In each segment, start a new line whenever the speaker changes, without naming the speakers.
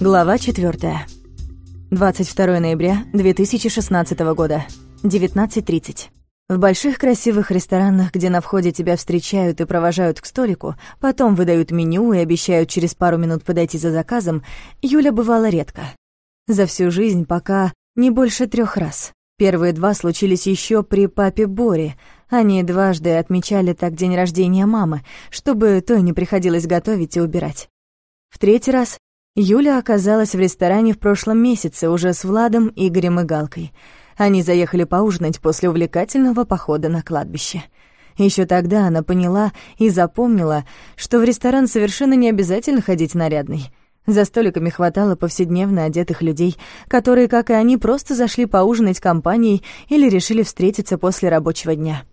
Глава 4. 22 ноября 2016 года. 19.30. В больших красивых ресторанах, где на входе тебя встречают и провожают к столику, потом выдают меню и обещают через пару минут подойти за заказом, Юля бывала редко. За всю жизнь пока не больше трех раз. Первые два случились еще при папе Боре. Они дважды отмечали так день рождения мамы, чтобы той не приходилось готовить и убирать. В третий раз Юля оказалась в ресторане в прошлом месяце уже с Владом, Игорем и Галкой. Они заехали поужинать после увлекательного похода на кладбище. Еще тогда она поняла и запомнила, что в ресторан совершенно не обязательно ходить нарядной. За столиками хватало повседневно одетых людей, которые, как и они, просто зашли поужинать компанией или решили встретиться после рабочего дня.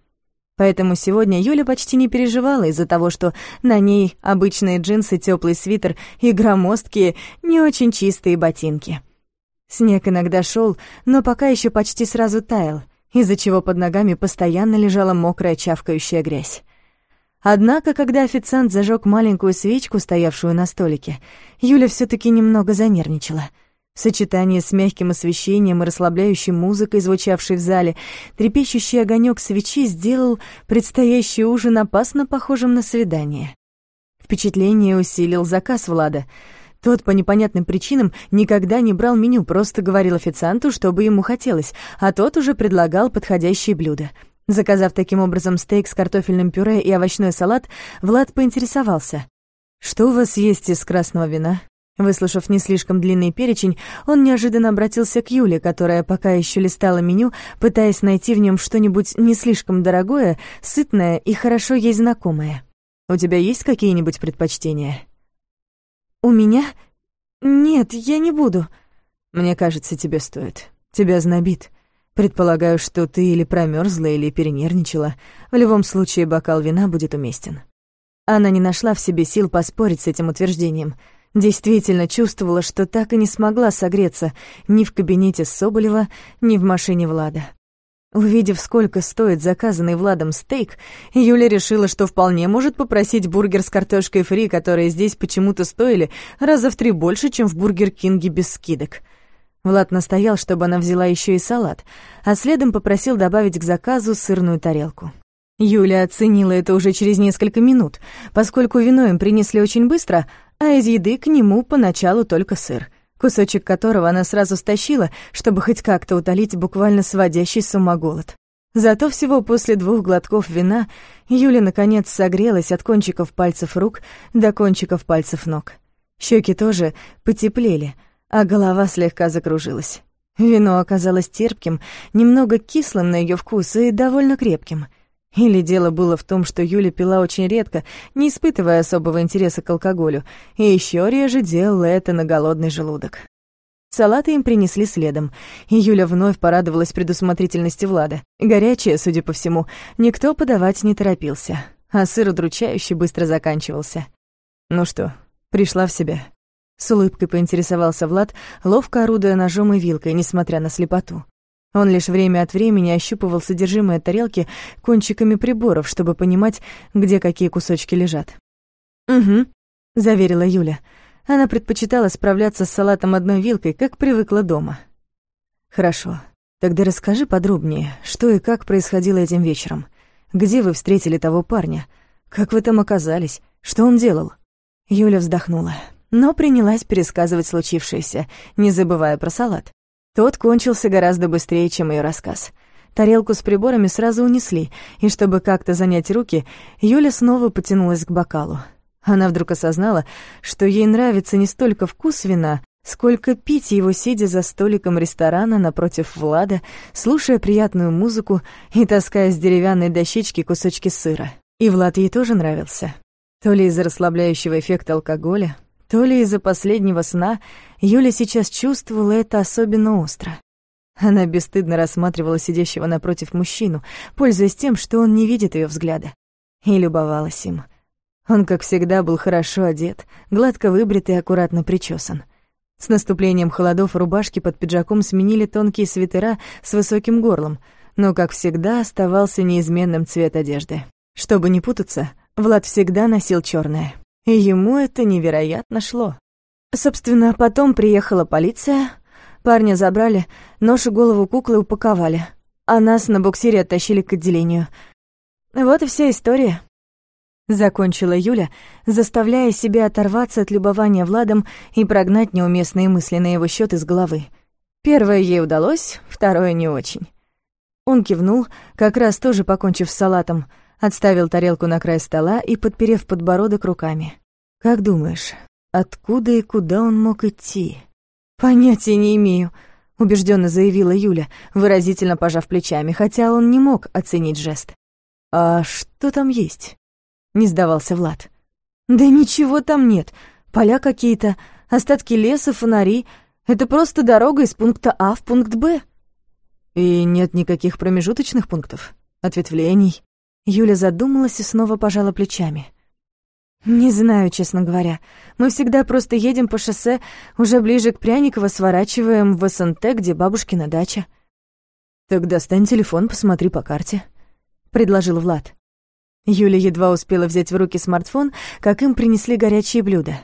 Поэтому сегодня Юля почти не переживала из-за того, что на ней обычные джинсы, теплый свитер и громоздкие, не очень чистые ботинки. Снег иногда шел, но пока еще почти сразу таял, из-за чего под ногами постоянно лежала мокрая чавкающая грязь. Однако, когда официант зажег маленькую свечку, стоявшую на столике, Юля все таки немного занервничала — Сочетание с мягким освещением и расслабляющей музыкой, звучавшей в зале, трепещущий огонек свечи сделал предстоящий ужин опасно похожим на свидание. Впечатление усилил заказ Влада. Тот по непонятным причинам никогда не брал меню, просто говорил официанту, что бы ему хотелось, а тот уже предлагал подходящие блюда. Заказав таким образом стейк с картофельным пюре и овощной салат, Влад поинтересовался. «Что у вас есть из красного вина?» Выслушав не слишком длинный перечень, он неожиданно обратился к Юле, которая пока еще листала меню, пытаясь найти в нем что-нибудь не слишком дорогое, сытное и хорошо ей знакомое. «У тебя есть какие-нибудь предпочтения?» «У меня? Нет, я не буду». «Мне кажется, тебе стоит. Тебя знобит. Предполагаю, что ты или промерзла, или перенервничала. В любом случае, бокал вина будет уместен». Она не нашла в себе сил поспорить с этим утверждением — Действительно чувствовала, что так и не смогла согреться ни в кабинете Соболева, ни в машине Влада. Увидев, сколько стоит заказанный Владом стейк, Юля решила, что вполне может попросить бургер с картошкой фри, которые здесь почему-то стоили раза в три больше, чем в Бургер Кинге без скидок. Влад настоял, чтобы она взяла еще и салат, а следом попросил добавить к заказу сырную тарелку. Юля оценила это уже через несколько минут, поскольку вино им принесли очень быстро, а из еды к нему поначалу только сыр, кусочек которого она сразу стащила, чтобы хоть как-то утолить буквально сводящий с ума голод. Зато всего после двух глотков вина Юля наконец согрелась от кончиков пальцев рук до кончиков пальцев ног. Щеки тоже потеплели, а голова слегка закружилась. Вино оказалось терпким, немного кислым на ее вкус и довольно крепким — или дело было в том, что Юля пила очень редко, не испытывая особого интереса к алкоголю, и еще реже делала это на голодный желудок. Салаты им принесли следом, и Юля вновь порадовалась предусмотрительности Влада. Горячее, судя по всему, никто подавать не торопился, а сыр удручающе быстро заканчивался. «Ну что, пришла в себя?» С улыбкой поинтересовался Влад, ловко орудуя ножом и вилкой, несмотря на слепоту. Он лишь время от времени ощупывал содержимое тарелки кончиками приборов, чтобы понимать, где какие кусочки лежат. «Угу», — заверила Юля. Она предпочитала справляться с салатом одной вилкой, как привыкла дома. «Хорошо. Тогда расскажи подробнее, что и как происходило этим вечером. Где вы встретили того парня? Как вы там оказались? Что он делал?» Юля вздохнула, но принялась пересказывать случившееся, не забывая про салат. Тот кончился гораздо быстрее, чем ее рассказ. Тарелку с приборами сразу унесли, и чтобы как-то занять руки, Юля снова потянулась к бокалу. Она вдруг осознала, что ей нравится не столько вкус вина, сколько пить его, сидя за столиком ресторана напротив Влада, слушая приятную музыку и таская с деревянной дощечки кусочки сыра. И Влад ей тоже нравился. То ли из-за расслабляющего эффекта алкоголя, то ли из-за последнего сна Юля сейчас чувствовала это особенно остро. Она бесстыдно рассматривала сидящего напротив мужчину, пользуясь тем, что он не видит ее взгляда, и любовалась им. Он, как всегда, был хорошо одет, гладко выбрит и аккуратно причесан. С наступлением холодов рубашки под пиджаком сменили тонкие свитера с высоким горлом, но, как всегда, оставался неизменным цвет одежды. Чтобы не путаться, Влад всегда носил черное. И ему это невероятно шло. Собственно, потом приехала полиция, парня забрали, нож и голову куклы упаковали, а нас на буксире оттащили к отделению. Вот и вся история. Закончила Юля, заставляя себя оторваться от любования Владом и прогнать неуместные мысли на его счет из головы. Первое ей удалось, второе не очень. Он кивнул, как раз тоже покончив с салатом, отставил тарелку на край стола и, подперев подбородок руками. «Как думаешь, откуда и куда он мог идти?» «Понятия не имею», — убежденно заявила Юля, выразительно пожав плечами, хотя он не мог оценить жест. «А что там есть?» — не сдавался Влад. «Да ничего там нет. Поля какие-то, остатки леса, фонари. Это просто дорога из пункта А в пункт Б». «И нет никаких промежуточных пунктов? Ответвлений?» Юля задумалась и снова пожала плечами. «Не знаю, честно говоря. Мы всегда просто едем по шоссе, уже ближе к Пряниково сворачиваем в СНТ, где бабушкина дача». «Так достань телефон, посмотри по карте», — предложил Влад. Юля едва успела взять в руки смартфон, как им принесли горячие блюда.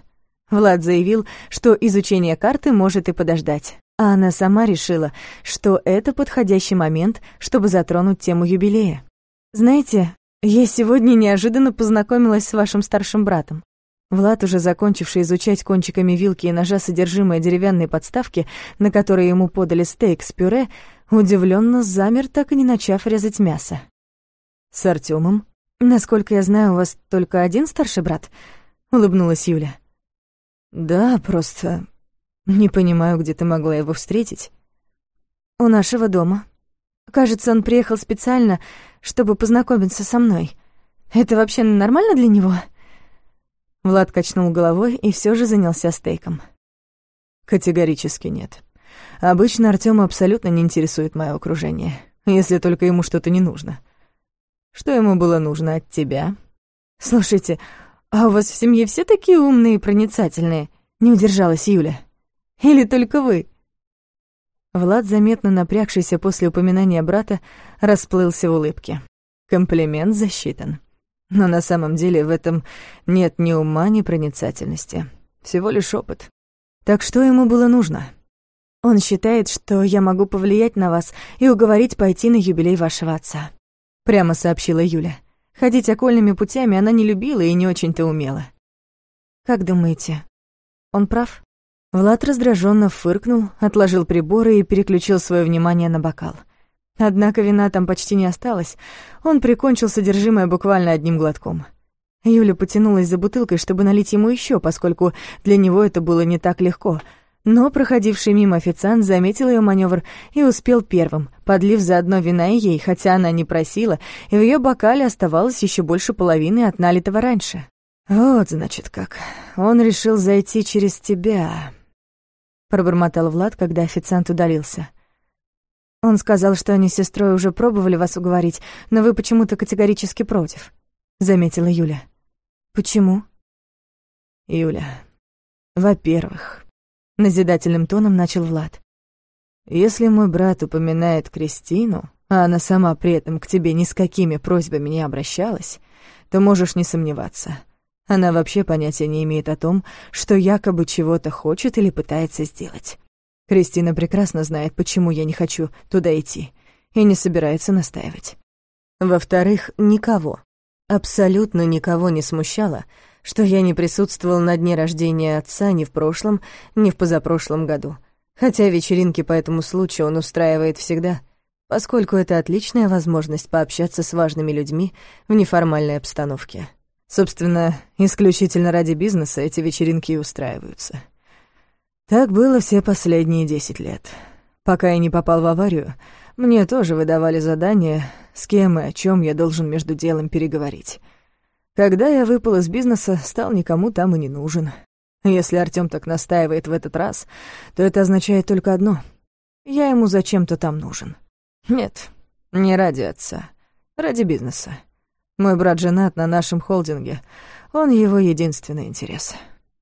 Влад заявил, что изучение карты может и подождать. А она сама решила, что это подходящий момент, чтобы затронуть тему юбилея. «Знаете, я сегодня неожиданно познакомилась с вашим старшим братом». Влад, уже закончивший изучать кончиками вилки и ножа содержимое деревянной подставки, на которой ему подали стейк с пюре, удивленно замер, так и не начав резать мясо. «С Артёмом?» «Насколько я знаю, у вас только один старший брат?» — улыбнулась Юля. «Да, просто не понимаю, где ты могла его встретить». «У нашего дома. Кажется, он приехал специально, чтобы познакомиться со мной. Это вообще нормально для него?» Влад качнул головой и все же занялся стейком. «Категорически нет. Обычно Артёма абсолютно не интересует мое окружение, если только ему что-то не нужно. Что ему было нужно от тебя? Слушайте, а у вас в семье все такие умные и проницательные? Не удержалась Юля. Или только вы? Влад, заметно напрягшийся после упоминания брата, расплылся в улыбке. Комплимент засчитан. Но на самом деле в этом нет ни ума, ни проницательности. Всего лишь опыт. Так что ему было нужно? Он считает, что я могу повлиять на вас и уговорить пойти на юбилей вашего отца прямо сообщила Юля. Ходить окольными путями она не любила и не очень-то умела. Как думаете, он прав? Влад раздраженно фыркнул, отложил приборы и переключил свое внимание на бокал. Однако вина там почти не осталось. Он прикончил содержимое буквально одним глотком. Юля потянулась за бутылкой, чтобы налить ему еще, поскольку для него это было не так легко — но проходивший мимо официант заметил ее маневр и успел первым, подлив заодно вина и ей, хотя она не просила, и в ее бокале оставалось еще больше половины от налитого раньше. «Вот, значит, как. Он решил зайти через тебя», — пробормотал Влад, когда официант удалился. «Он сказал, что они с сестрой уже пробовали вас уговорить, но вы почему-то категорически против», — заметила Юля. «Почему?» «Юля, во-первых...» назидательным тоном начал Влад. Если мой брат упоминает Кристину, а она сама при этом к тебе ни с какими просьбами не обращалась, то можешь не сомневаться. Она вообще понятия не имеет о том, что якобы чего-то хочет или пытается сделать. Кристина прекрасно знает, почему я не хочу туда идти, и не собирается настаивать. Во-вторых, никого, абсолютно никого не смущало, что я не присутствовал на дне рождения отца ни в прошлом, ни в позапрошлом году. Хотя вечеринки по этому случаю он устраивает всегда, поскольку это отличная возможность пообщаться с важными людьми в неформальной обстановке. Собственно, исключительно ради бизнеса эти вечеринки и устраиваются. Так было все последние десять лет. Пока я не попал в аварию, мне тоже выдавали задание, с кем и о чем я должен между делом переговорить. Когда я выпал из бизнеса, стал никому там и не нужен. Если Артём так настаивает в этот раз, то это означает только одно. Я ему зачем-то там нужен. Нет, не ради отца, ради бизнеса. Мой брат женат на нашем холдинге. Он его единственный интерес.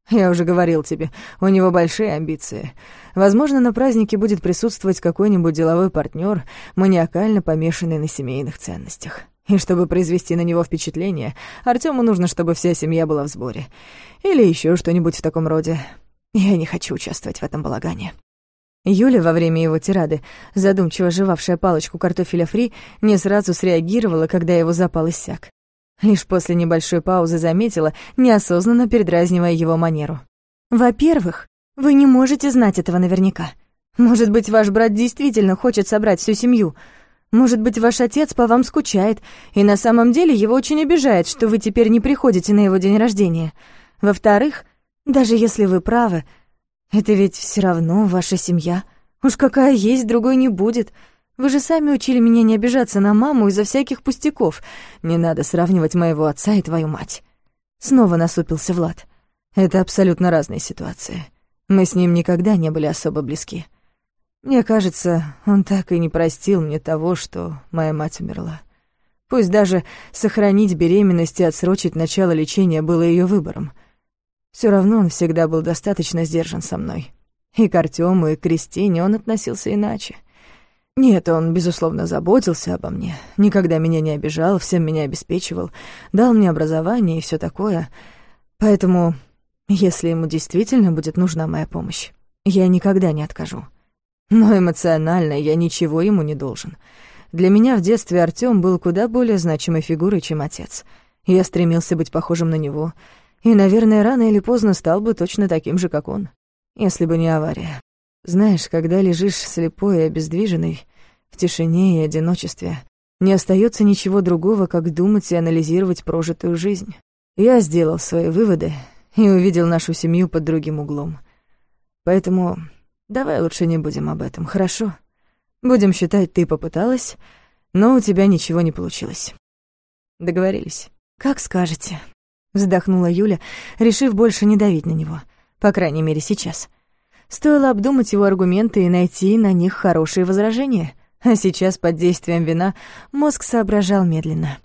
Я уже говорил тебе, у него большие амбиции. Возможно, на празднике будет присутствовать какой-нибудь деловой партнер, маниакально помешанный на семейных ценностях. И чтобы произвести на него впечатление, Артему нужно, чтобы вся семья была в сборе. Или еще что-нибудь в таком роде. Я не хочу участвовать в этом балагане». Юля во время его тирады, задумчиво жевавшая палочку картофеля фри, не сразу среагировала, когда его запал иссяк. Лишь после небольшой паузы заметила, неосознанно передразнивая его манеру. «Во-первых, вы не можете знать этого наверняка. Может быть, ваш брат действительно хочет собрать всю семью. Может быть, ваш отец по вам скучает, и на самом деле его очень обижает, что вы теперь не приходите на его день рождения. Во-вторых, даже если вы правы, это ведь все равно ваша семья. Уж какая есть, другой не будет. Вы же сами учили меня не обижаться на маму из-за всяких пустяков. Не надо сравнивать моего отца и твою мать. Снова насупился Влад. Это абсолютно разные ситуации. Мы с ним никогда не были особо близки. Мне кажется, он так и не простил мне того, что моя мать умерла. Пусть даже сохранить беременность и отсрочить начало лечения было ее выбором. Все равно он всегда был достаточно сдержан со мной. И к Артёму, и к Кристине он относился иначе. Нет, он, безусловно, заботился обо мне, никогда меня не обижал, всем меня обеспечивал, дал мне образование и все такое. Поэтому, если ему действительно будет нужна моя помощь, я никогда не откажу. Но эмоционально я ничего ему не должен. Для меня в детстве Артём был куда более значимой фигурой, чем отец. Я стремился быть похожим на него, и, наверное, рано или поздно стал бы точно таким же, как он, если бы не авария. Знаешь, когда лежишь слепой и обездвиженный, в тишине и одиночестве, не остается ничего другого, как думать и анализировать прожитую жизнь. Я сделал свои выводы и увидел нашу семью под другим углом. Поэтому Давай лучше не будем об этом, хорошо? Будем считать, ты попыталась, но у тебя ничего не получилось. Договорились. Как скажете. Вздохнула Юля, решив больше не давить на него. По крайней мере, сейчас. Стоило обдумать его аргументы и найти на них хорошие возражения. А сейчас, под действием вина, мозг соображал медленно.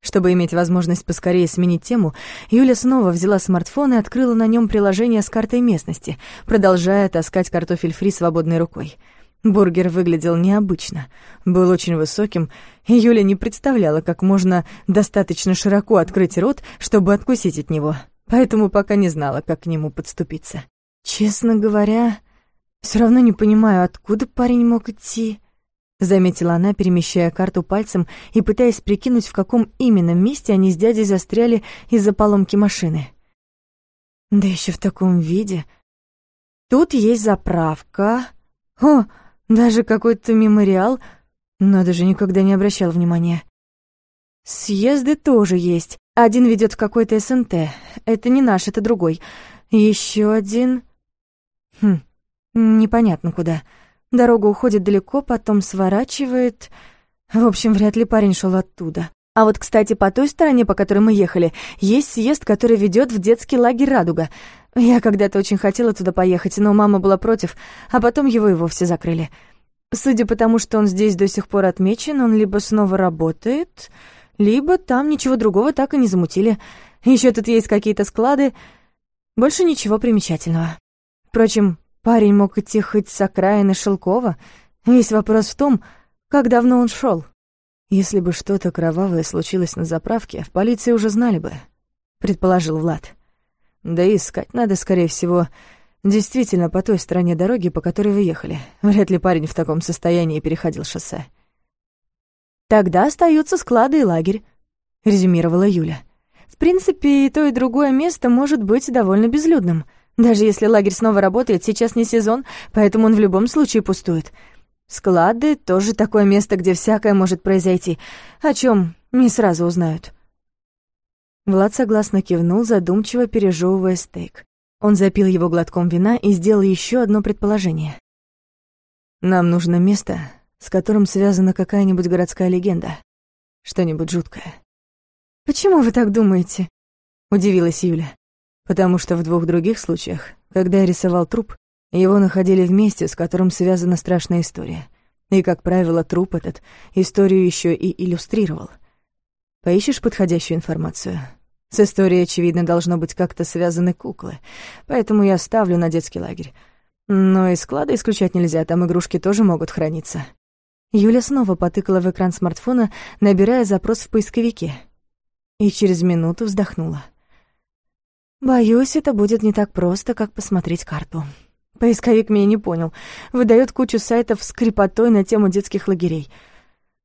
Чтобы иметь возможность поскорее сменить тему, Юля снова взяла смартфон и открыла на нем приложение с картой местности, продолжая таскать картофель фри свободной рукой. Бургер выглядел необычно, был очень высоким, и Юля не представляла, как можно достаточно широко открыть рот, чтобы откусить от него, поэтому пока не знала, как к нему подступиться. «Честно говоря, все равно не понимаю, откуда парень мог идти», Заметила она, перемещая карту пальцем и пытаясь прикинуть, в каком именно месте они с дядей застряли из-за поломки машины. Да еще в таком виде. Тут есть заправка. О, даже какой-то мемориал. Надо же, никогда не обращала внимания. Съезды тоже есть. Один ведет в какой-то СНТ. Это не наш, это другой. Еще один... Хм, непонятно куда. Дорога уходит далеко, потом сворачивает. В общем, вряд ли парень шел оттуда. А вот, кстати, по той стороне, по которой мы ехали, есть съезд, который ведет в детский лагерь «Радуга». Я когда-то очень хотела туда поехать, но мама была против, а потом его и вовсе закрыли. Судя по тому, что он здесь до сих пор отмечен, он либо снова работает, либо там ничего другого так и не замутили. Еще тут есть какие-то склады. Больше ничего примечательного. Впрочем, Парень мог идти хоть с окраины Шелкова. Весь вопрос в том, как давно он шел. Если бы что-то кровавое случилось на заправке, в полиции уже знали бы, предположил Влад. Да и искать надо, скорее всего, действительно по той стороне дороги, по которой вы ехали. Вряд ли парень в таком состоянии переходил шоссе. Тогда остаются склады и лагерь, резюмировала Юля. В принципе, и то, и другое место может быть довольно безлюдным — даже если лагерь снова работает, сейчас не сезон, поэтому он в любом случае пустует. Склады — тоже такое место, где всякое может произойти, о чем не сразу узнают. Влад согласно кивнул, задумчиво пережевывая стейк. Он запил его глотком вина и сделал еще одно предположение. «Нам нужно место, с которым связана какая-нибудь городская легенда. Что-нибудь жуткое». «Почему вы так думаете?» — удивилась Юля потому что в двух других случаях, когда я рисовал труп, его находили вместе, с которым связана страшная история. И, как правило, труп этот историю еще и иллюстрировал. Поищешь подходящую информацию? С историей, очевидно, должно быть как-то связаны куклы, поэтому я ставлю на детский лагерь. Но и склады исключать нельзя, там игрушки тоже могут храниться. Юля снова потыкала в экран смартфона, набирая запрос в поисковике. И через минуту вздохнула. Боюсь, это будет не так просто, как посмотреть карту. Поисковик меня не понял. Выдает кучу сайтов с крепотой на тему детских лагерей.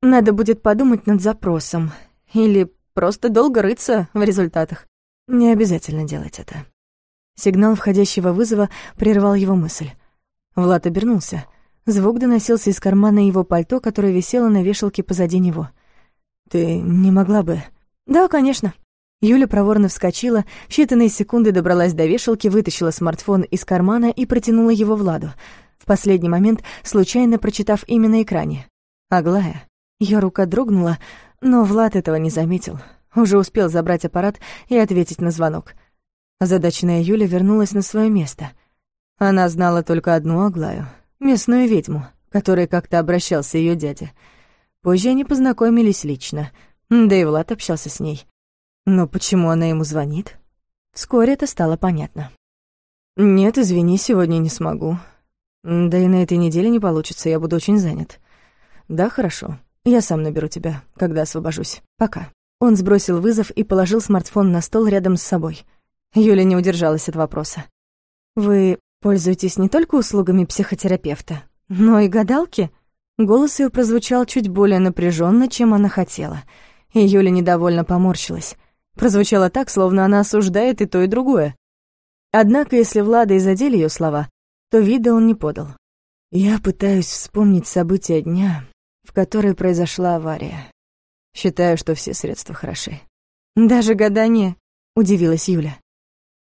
Надо будет подумать над запросом. Или просто долго рыться в результатах. Не обязательно делать это. Сигнал входящего вызова прервал его мысль. Влад обернулся. Звук доносился из кармана его пальто, которое висело на вешалке позади него. «Ты не могла бы...» «Да, конечно». Юля проворно вскочила, в считанные секунды добралась до вешалки, вытащила смартфон из кармана и протянула его Владу, в последний момент случайно прочитав имя на экране. «Аглая». Её рука дрогнула, но Влад этого не заметил. Уже успел забрать аппарат и ответить на звонок. Озадаченная Юля вернулась на своё место. Она знала только одну Аглаю, местную ведьму, которой как-то обращался её дядя. Позже они познакомились лично, да и Влад общался с ней. Но почему она ему звонит? Вскоре это стало понятно. «Нет, извини, сегодня не смогу. Да и на этой неделе не получится, я буду очень занят. Да, хорошо. Я сам наберу тебя, когда освобожусь. Пока». Он сбросил вызов и положил смартфон на стол рядом с собой. Юля не удержалась от вопроса. «Вы пользуетесь не только услугами психотерапевта, но и гадалки?» Голос ее прозвучал чуть более напряженно, чем она хотела, и Юля недовольно поморщилась. Прозвучало так, словно она осуждает и то, и другое. Однако, если Влада и задели ее слова, то вида он не подал. «Я пытаюсь вспомнить события дня, в который произошла авария. Считаю, что все средства хороши». «Даже гадание?» — удивилась Юля.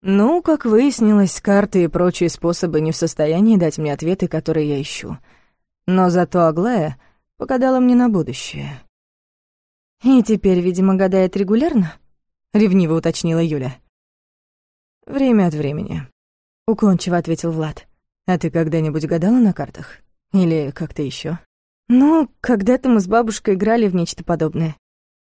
«Ну, как выяснилось, карты и прочие способы не в состоянии дать мне ответы, которые я ищу. Но зато Аглая погадала мне на будущее». «И теперь, видимо, гадает регулярно?» ревниво уточнила Юля. Время от времени, уклончиво ответил Влад. А ты когда-нибудь гадала на картах? Или как-то еще? Ну, когда-то мы с бабушкой играли в нечто подобное,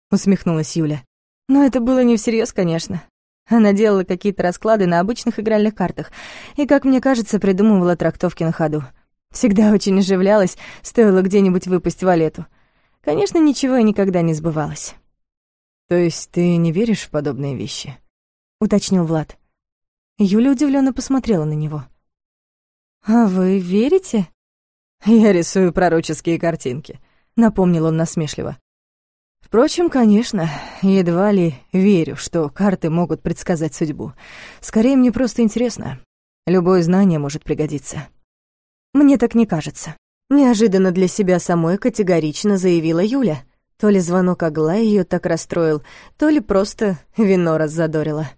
усмехнулась Юля. Но это было не всерьез, конечно. Она делала какие-то расклады на обычных игральных картах и, как мне кажется, придумывала трактовки на ходу. Всегда очень оживлялась, стоило где-нибудь выпасть валету. Конечно, ничего и никогда не сбывалось. «То есть ты не веришь в подобные вещи?» — уточнил Влад. Юля удивленно посмотрела на него. «А вы верите?» «Я рисую пророческие картинки», — напомнил он насмешливо. Впрочем, конечно, едва ли верю, что карты могут предсказать судьбу. Скорее, мне просто интересно. Любое знание может пригодиться. Мне так не кажется. Неожиданно для себя самой категорично заявила Юля — то ли звонок Аглая ее так расстроил, то ли просто вино раззадорило.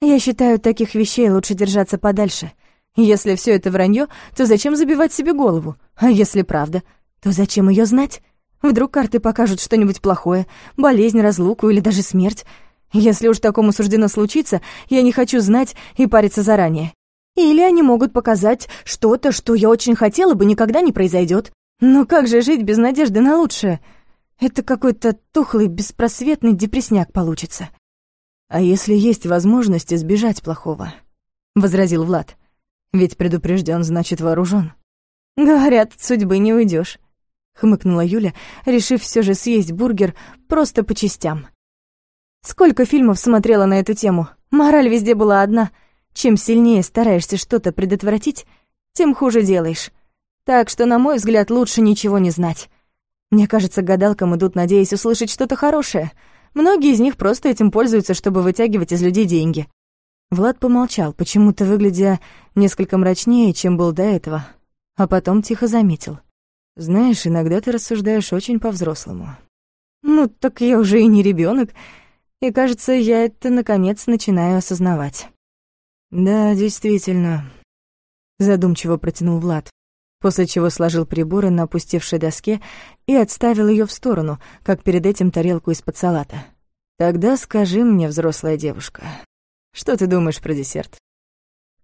Я считаю, таких вещей лучше держаться подальше. Если все это вранье, то зачем забивать себе голову? А если правда, то зачем ее знать? Вдруг карты покажут что-нибудь плохое, болезнь, разлуку или даже смерть. Если уж такому суждено случиться, я не хочу знать и париться заранее. Или они могут показать что-то, что я очень хотела бы, никогда не произойдет. Но как же жить без надежды на лучшее? Это какой-то тухлый, беспросветный депресняк получится. А если есть возможность избежать плохого? возразил Влад. Ведь предупрежден, значит вооружен. Говорят, от судьбы не уйдешь, хмыкнула Юля, решив все же съесть бургер просто по частям. Сколько фильмов смотрела на эту тему? Мораль везде была одна. Чем сильнее стараешься что-то предотвратить, тем хуже делаешь. Так что, на мой взгляд, лучше ничего не знать. Мне кажется, гадалкам идут, надеясь услышать что-то хорошее. Многие из них просто этим пользуются, чтобы вытягивать из людей деньги. Влад помолчал, почему-то выглядя несколько мрачнее, чем был до этого, а потом тихо заметил. «Знаешь, иногда ты рассуждаешь очень по-взрослому». «Ну, так я уже и не ребенок, и, кажется, я это, наконец, начинаю осознавать». «Да, действительно», — задумчиво протянул Влад после чего сложил приборы на опустевшей доске и отставил ее в сторону, как перед этим тарелку из-под салата. «Тогда скажи мне, взрослая девушка, что ты думаешь про десерт?»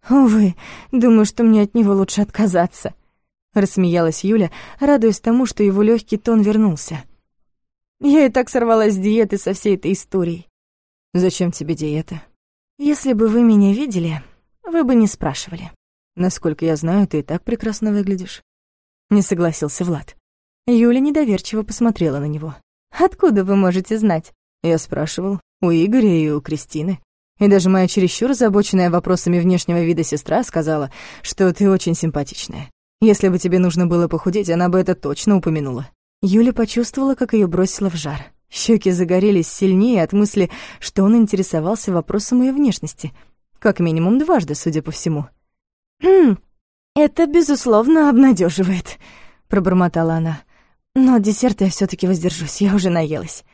«Увы, думаю, что мне от него лучше отказаться», — рассмеялась Юля, радуясь тому, что его легкий тон вернулся. «Я и так сорвалась с диеты со всей этой историей». «Зачем тебе диета?» «Если бы вы меня видели, вы бы не спрашивали». Насколько я знаю, ты и так прекрасно выглядишь. Не согласился Влад. Юля недоверчиво посмотрела на него. Откуда вы можете знать? Я спрашивал. У Игоря и у Кристины. И даже моя чересчур озабоченная вопросами внешнего вида сестра сказала, что ты очень симпатичная. Если бы тебе нужно было похудеть, она бы это точно упомянула. Юля почувствовала, как ее бросило в жар. Щеки загорелись сильнее от мысли, что он интересовался вопросом ее внешности. Как минимум дважды, судя по всему. «Хм, это, безусловно, обнадеживает, пробормотала она. «Но десерт я все таки воздержусь, я уже наелась».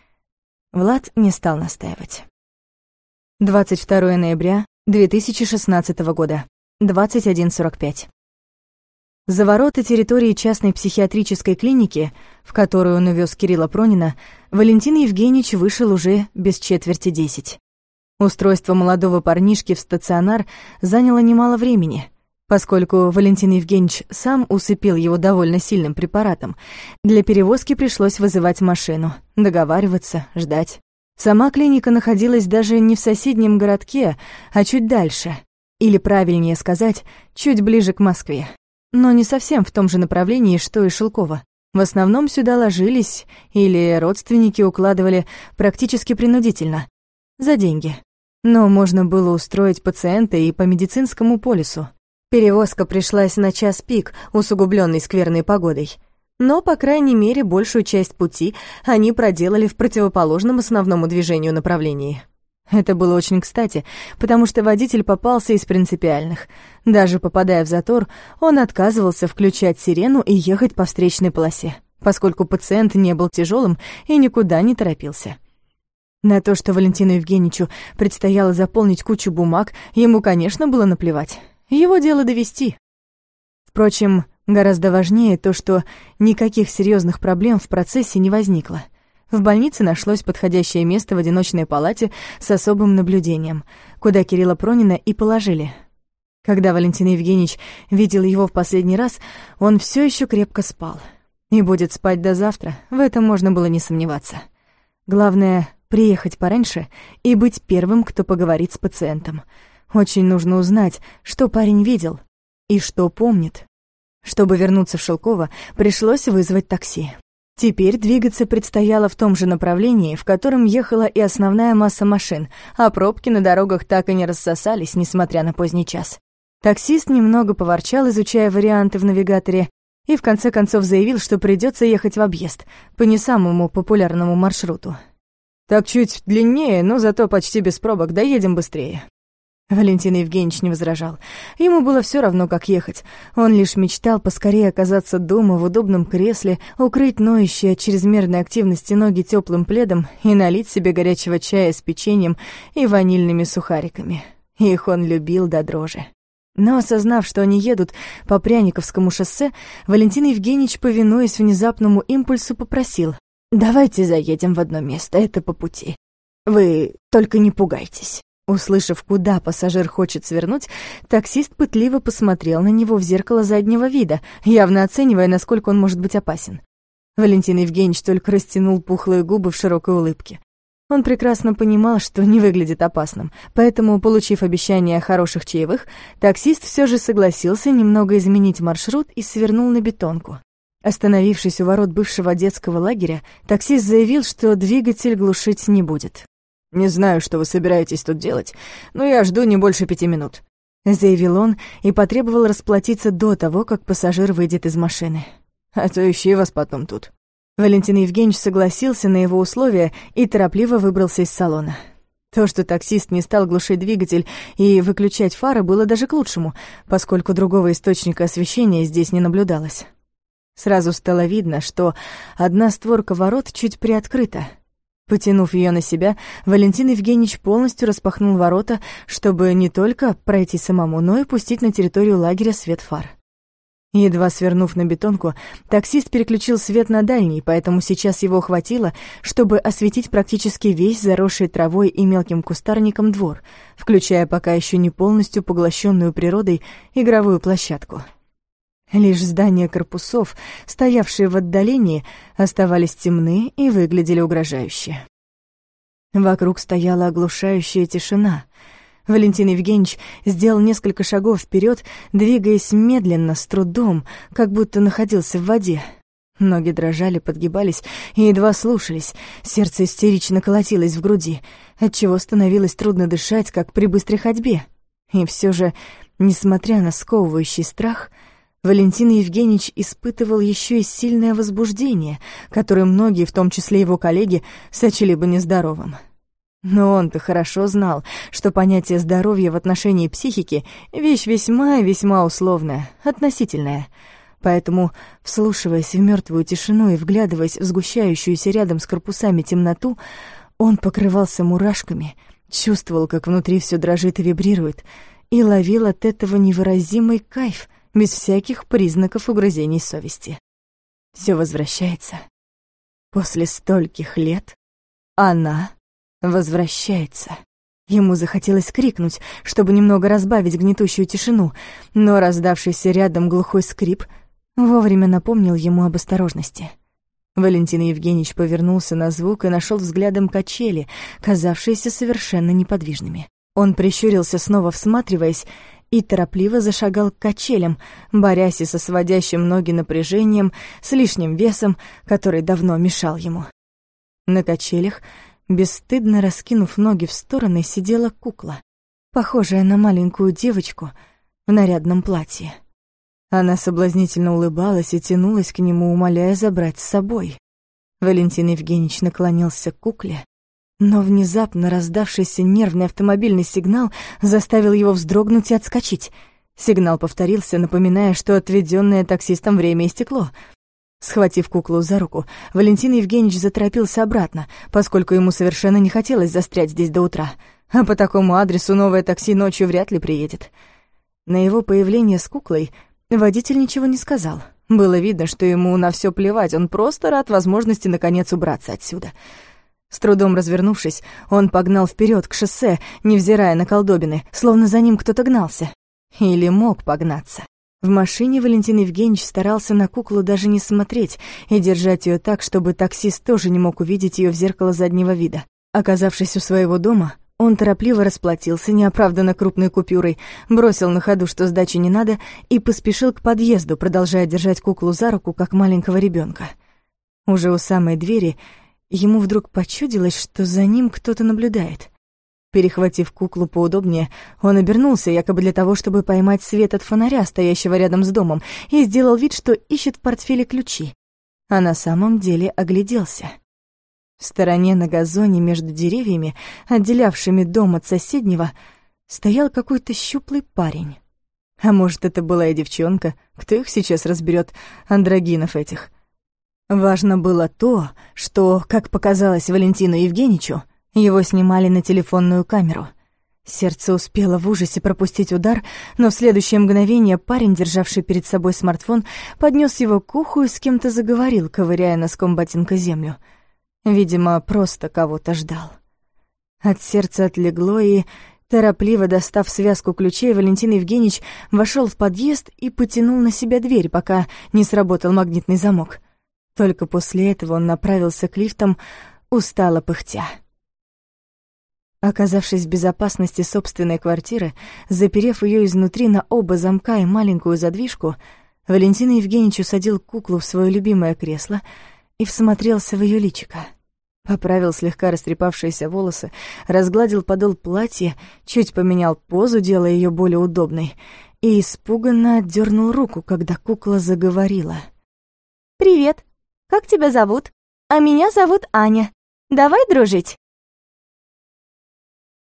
Влад не стал настаивать. 22 ноября 2016 года, 21.45. За ворота территории частной психиатрической клиники, в которую он увез Кирилла Пронина, Валентин Евгеньевич вышел уже без четверти десять. Устройство молодого парнишки в стационар заняло немало времени. Поскольку Валентин Евгеньевич сам усыпил его довольно сильным препаратом, для перевозки пришлось вызывать машину, договариваться, ждать. Сама клиника находилась даже не в соседнем городке, а чуть дальше. Или, правильнее сказать, чуть ближе к Москве но не совсем в том же направлении, что и Шелкова. В основном сюда ложились или родственники укладывали практически принудительно, за деньги. Но можно было устроить пациента и по медицинскому полису. Перевозка пришлась на час пик, усугубленный скверной погодой. Но, по крайней мере, большую часть пути они проделали в противоположном основному движению направлении. Это было очень кстати, потому что водитель попался из принципиальных. Даже попадая в затор, он отказывался включать сирену и ехать по встречной полосе, поскольку пациент не был тяжелым и никуда не торопился. На то, что Валентину Евгеньевичу предстояло заполнить кучу бумаг, ему, конечно, было наплевать. Его дело довести. Впрочем, гораздо важнее то, что никаких серьезных проблем в процессе не возникло. В больнице нашлось подходящее место в одиночной палате с особым наблюдением, куда Кирилла Пронина и положили. Когда Валентин Евгеньевич видел его в последний раз, он все еще крепко спал. И будет спать до завтра, в этом можно было не сомневаться. Главное — приехать пораньше и быть первым, кто поговорит с пациентом. Очень нужно узнать, что парень видел и что помнит. Чтобы вернуться в Шелково, пришлось вызвать такси. Теперь двигаться предстояло в том же направлении, в котором ехала и основная масса машин, а пробки на дорогах так и не рассосались, несмотря на поздний час. Таксист немного поворчал, изучая варианты в навигаторе, и в конце концов заявил, что придется ехать в объезд, по не самому популярному маршруту. «Так чуть длиннее, но зато почти без пробок, доедем быстрее», Валентин Евгеньевич не возражал. Ему было все равно, как ехать. Он лишь мечтал поскорее оказаться дома в удобном кресле, укрыть ноющие от чрезмерной активности ноги теплым пледом и налить себе горячего чая с печеньем и ванильными сухариками. Их он любил до дрожи. Но осознав, что они едут по Пряниковскому шоссе, Валентин Евгеньевич, повинуясь внезапному импульсу, попросил «Давайте заедем в одно место, это по пути. Вы только не пугайтесь». Услышав, куда пассажир хочет свернуть, таксист пытливо посмотрел на него в зеркало заднего вида, явно оценивая, насколько он может быть опасен. Валентин Евгеньевич только растянул пухлые губы в широкой улыбке. Он прекрасно понимал, что не выглядит опасным, поэтому, получив обещание хороших чаевых, таксист все же согласился немного изменить маршрут и свернул на бетонку. Остановившись у ворот бывшего детского лагеря, таксист заявил, что двигатель глушить не будет. «Не знаю, что вы собираетесь тут делать, но я жду не больше пяти минут», — заявил он и потребовал расплатиться до того, как пассажир выйдет из машины. «А то ищи вас потом тут». Валентин Евгеньевич согласился на его условия и торопливо выбрался из салона. То, что таксист не стал глушить двигатель и выключать фары, было даже к лучшему, поскольку другого источника освещения здесь не наблюдалось. Сразу стало видно, что одна створка ворот чуть приоткрыта — Потянув ее на себя, Валентин Евгеньевич полностью распахнул ворота, чтобы не только пройти самому, но и пустить на территорию лагеря свет фар. Едва свернув на бетонку, таксист переключил свет на дальний, поэтому сейчас его хватило, чтобы осветить практически весь заросший травой и мелким кустарником двор, включая пока еще не полностью поглощенную природой игровую площадку. Лишь здания корпусов, стоявшие в отдалении, оставались темны и выглядели угрожающе. Вокруг стояла оглушающая тишина. Валентин Евгеньевич сделал несколько шагов вперед, двигаясь медленно, с трудом, как будто находился в воде. Ноги дрожали, подгибались и едва слушались. Сердце истерично колотилось в груди, отчего становилось трудно дышать, как при быстрой ходьбе. И все же, несмотря на сковывающий страх, Валентин Евгеньевич испытывал еще и сильное возбуждение, которое многие, в том числе его коллеги, сочли бы нездоровым. Но он-то хорошо знал, что понятие здоровья в отношении психики — вещь весьма и весьма условная, относительная. Поэтому, вслушиваясь в мертвую тишину и вглядываясь в сгущающуюся рядом с корпусами темноту, он покрывался мурашками, чувствовал, как внутри все дрожит и вибрирует, и ловил от этого невыразимый кайф, без всяких признаков угрызений совести. Все возвращается. После стольких лет она возвращается. Ему захотелось крикнуть, чтобы немного разбавить гнетущую тишину, но раздавшийся рядом глухой скрип вовремя напомнил ему об осторожности. Валентин Евгеньевич повернулся на звук и нашел взглядом качели, казавшиеся совершенно неподвижными. Он прищурился, снова всматриваясь, и торопливо зашагал к качелям, борясь и со сводящим ноги напряжением, с лишним весом, который давно мешал ему. На качелях Бесстыдно раскинув ноги в стороны, сидела кукла, похожая на маленькую девочку в нарядном платье. Она соблазнительно улыбалась и тянулась к нему, умоляя забрать с собой. Валентин Евгеньевич наклонился к кукле, но внезапно раздавшийся нервный автомобильный сигнал заставил его вздрогнуть и отскочить. Сигнал повторился, напоминая, что отведенное таксистом время истекло — Схватив куклу за руку, Валентин Евгеньевич заторопился обратно, поскольку ему совершенно не хотелось застрять здесь до утра, а по такому адресу новое такси ночью вряд ли приедет. На его появление с куклой водитель ничего не сказал. Было видно, что ему на все плевать, он просто рад возможности наконец убраться отсюда. С трудом развернувшись, он погнал вперед к шоссе, невзирая на колдобины, словно за ним кто-то гнался. Или мог погнаться. В машине Валентин Евгеньевич старался на куклу даже не смотреть и держать ее так, чтобы таксист тоже не мог увидеть ее в зеркало заднего вида. Оказавшись у своего дома, он торопливо расплатился неоправданно крупной купюрой, бросил на ходу, что сдачи не надо, и поспешил к подъезду, продолжая держать куклу за руку, как маленького ребенка. Уже у самой двери ему вдруг почудилось, что за ним кто-то наблюдает. Перехватив куклу поудобнее, он обернулся, якобы для того, чтобы поймать свет от фонаря, стоящего рядом с домом, и сделал вид, что ищет в портфеле ключи. А на самом деле огляделся. В стороне на газоне между деревьями, отделявшими дом от соседнего, стоял какой-то щуплый парень. А может, это была и девчонка, кто их сейчас разберет, андрогинов этих. Важно было то, что, как показалось Валентину Евгеньевичу, его снимали на телефонную камеру. Сердце успело в ужасе пропустить удар, но в следующее мгновение парень, державший перед собой смартфон, поднес его к уху и с кем-то заговорил, ковыряя носком ботинка землю. Видимо, просто кого-то ждал. От сердца отлегло, и, торопливо достав связку ключей, Валентин Евгеньевич вошел в подъезд и потянул на себя дверь, пока не сработал магнитный замок. Только после этого он направился к лифтам, устало пыхтя. Оказавшись в безопасности собственной квартиры, заперев ее изнутри на оба замка и маленькую задвижку, Валентин Евгеньевич усадил куклу в свое любимое кресло и всмотрелся в ее личико. Поправил слегка растрепавшиеся волосы, разгладил подол платья, чуть поменял позу, делая ее более удобной, и испуганно отдернул руку, когда кукла заговорила.
«Привет! Как тебя зовут? А меня зовут Аня. Давай дружить?»